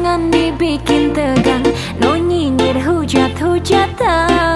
jangan dibikin tegang. No nyinyir hujat-hujatan.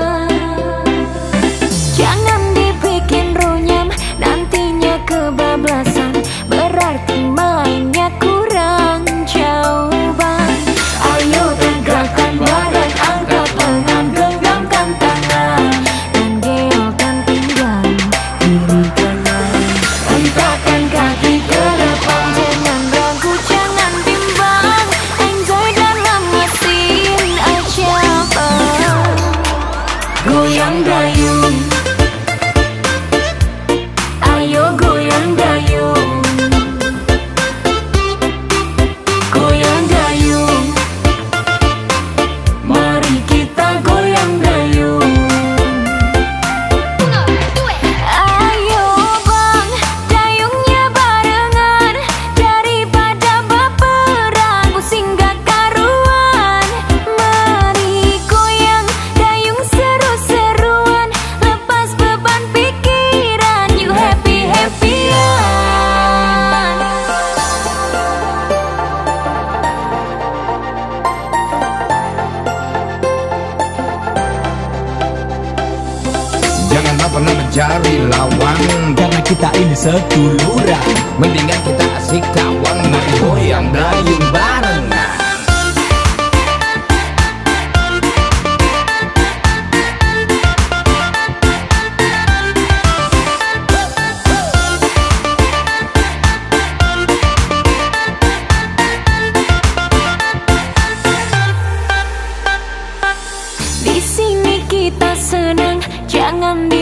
Cari lawan Karena kita ini seduluran Mendingan kita asik kawan Mari goyang dayung bareng. Di sini kita senang, jangan